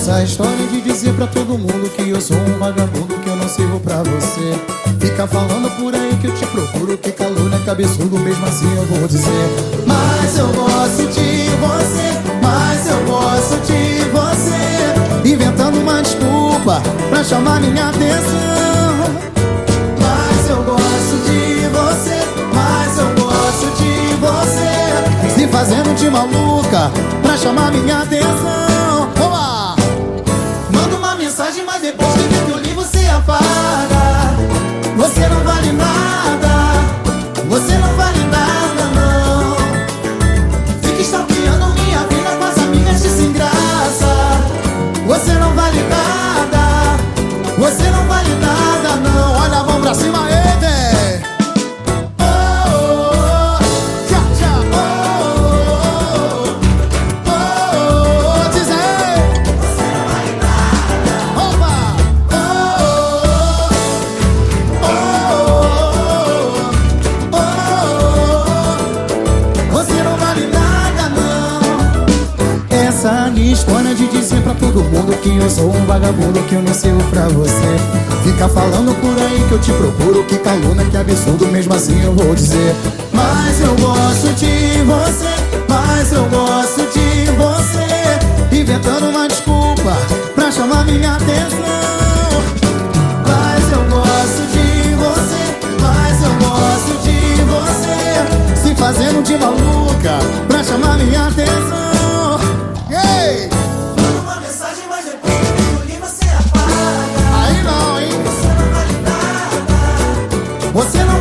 Essa história de dizer pra todo mundo que eu sou um vagabundo, que eu não sirvo pra você. Fica falando por aí que eu te procuro, que calor é cabeçudo, mesmo assim eu vou dizer. Mas eu gosto de você, mas eu gosto de você. Inventando uma desculpa pra chamar minha atenção. Mas eu gosto de você, mas eu gosto de você. Se fazendo de maluca pra chamar minha atenção. História de dizer pra todo mundo que eu sou um vagabundo, que eu não sirvo pra você. Fica falando por aí que eu te procuro, que caluna, que absurdo, mesmo assim eu vou dizer. Mas eu gosto de você, mas eu gosto de você. Inventando uma desculpa pra chamar minha atenção. Mas eu gosto de você, mas eu gosto de você. Se fazendo de maluca pra chamar minha atenção. Você não